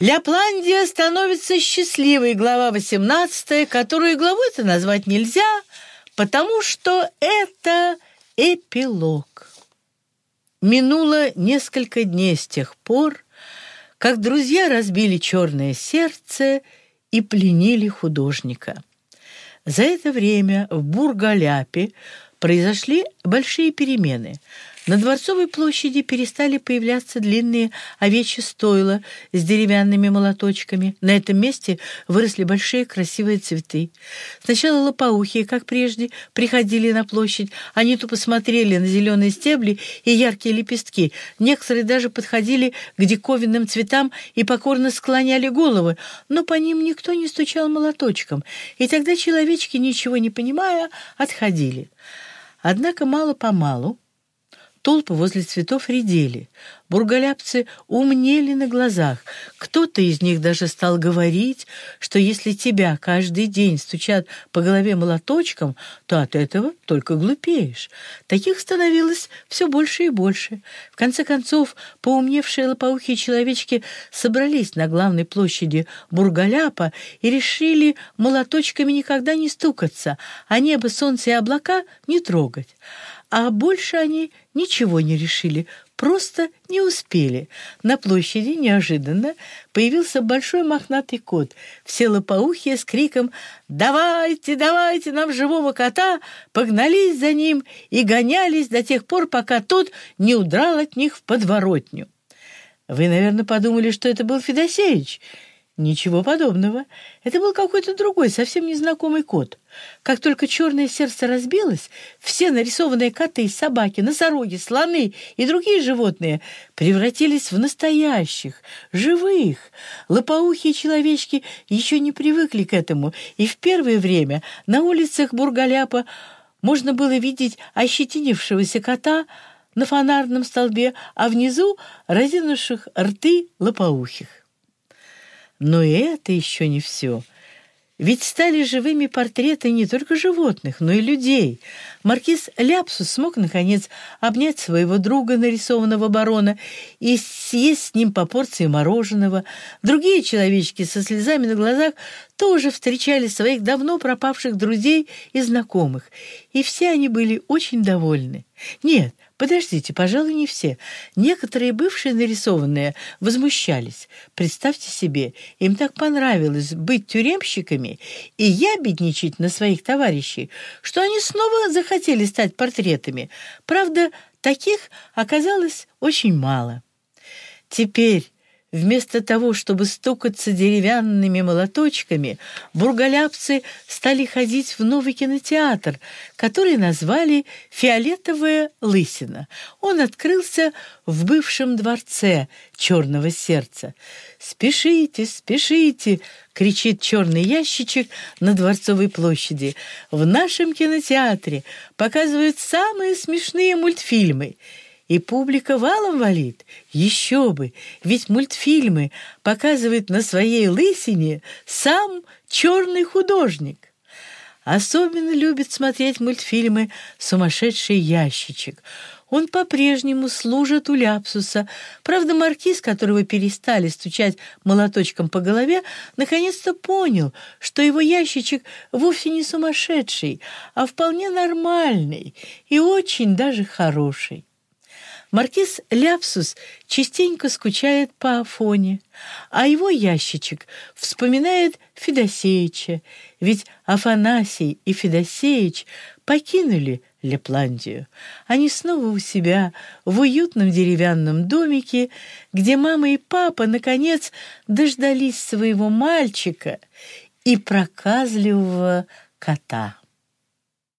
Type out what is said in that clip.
Ляпландия становится счастливой, глава 18, которую главой-то назвать нельзя, потому что это эпилог. Минуло несколько дней с тех пор, как друзья разбили черное сердце и пленили художника. За это время в Бургаляпе произошли большие перемены – на Дворцовой площади перестали появляться длинные овечьи стойла с деревянными молоточками. На этом месте выросли большие красивые цветы. Сначала лопоухие, как прежде, приходили на площадь. Они тупо смотрели на зеленые стебли и яркие лепестки. Некоторые даже подходили к диковинным цветам и покорно склоняли головы, но по ним никто не стучал молоточком. И тогда человечки, ничего не понимая, отходили. Однако мало-помалу Толпы возле цветов редели. Бургаляпцы умнели на глазах. Кто-то из них даже стал говорить, что если тебя каждый день стучат по голове молоточком, то от этого только глупеешь. Таких становилось все больше и больше. В конце концов, поумневшие лопоухие человечки собрались на главной площади Бургаляпа и решили молоточками никогда не стукаться, а небо, солнце и облака не трогать а больше они ничего не решили, просто не успели. На площади неожиданно появился большой мохнатый кот. Все лопоухие с криком «Давайте, давайте нам живого кота!» погнались за ним и гонялись до тех пор, пока тот не удрал от них в подворотню. Вы, наверное, подумали, что это был Федосеевич. Ничего подобного. Это был какой-то другой, совсем незнакомый кот. Как только черное сердце разбилось, все нарисованные коты, собаки, носороги, слоны и другие животные превратились в настоящих, живых. Лопоухие человечки еще не привыкли к этому, и в первое время на улицах Бургаляпа можно было видеть ощетинившегося кота на фонарном столбе, а внизу разинувших рты лопоухих. Но и это еще не все. Ведь стали живыми портреты не только животных, но и людей. Маркиз Ляпсус смог, наконец, обнять своего друга, нарисованного барона, и съесть с ним по порции мороженого. Другие человечки со слезами на глазах тоже встречали своих давно пропавших друзей и знакомых, и все они были очень довольны. Нет, Подождите, пожалуй, не все. Некоторые бывшие нарисованные возмущались. Представьте себе, им так понравилось быть тюремщиками и ябедничать на своих товарищей, что они снова захотели стать портретами. Правда, таких оказалось очень мало. Теперь Вместо того, чтобы стукаться деревянными молоточками, бургаляпцы стали ходить в новый кинотеатр, который назвали «Фиолетовая лысина». Он открылся в бывшем дворце Черного сердца. «Спешите, спешите!» — кричит черный ящичек на Дворцовой площади. «В нашем кинотеатре показывают самые смешные мультфильмы». И публика валом валит. Еще бы, ведь мультфильмы показывает на своей лысине сам черный художник. Особенно любит смотреть мультфильмы «Сумасшедший ящичек». Он по-прежнему служит у Ляпсуса. Правда, маркиз, которого перестали стучать молоточком по голове, наконец-то понял, что его ящичек вовсе не сумасшедший, а вполне нормальный и очень даже хороший. Маркиз Ляпсус частенько скучает по Афоне, а его ящичек вспоминает Федосеича, ведь Афанасий и Федосеич покинули Лепландию. Они снова у себя в уютном деревянном домике, где мама и папа, наконец, дождались своего мальчика и проказливого кота.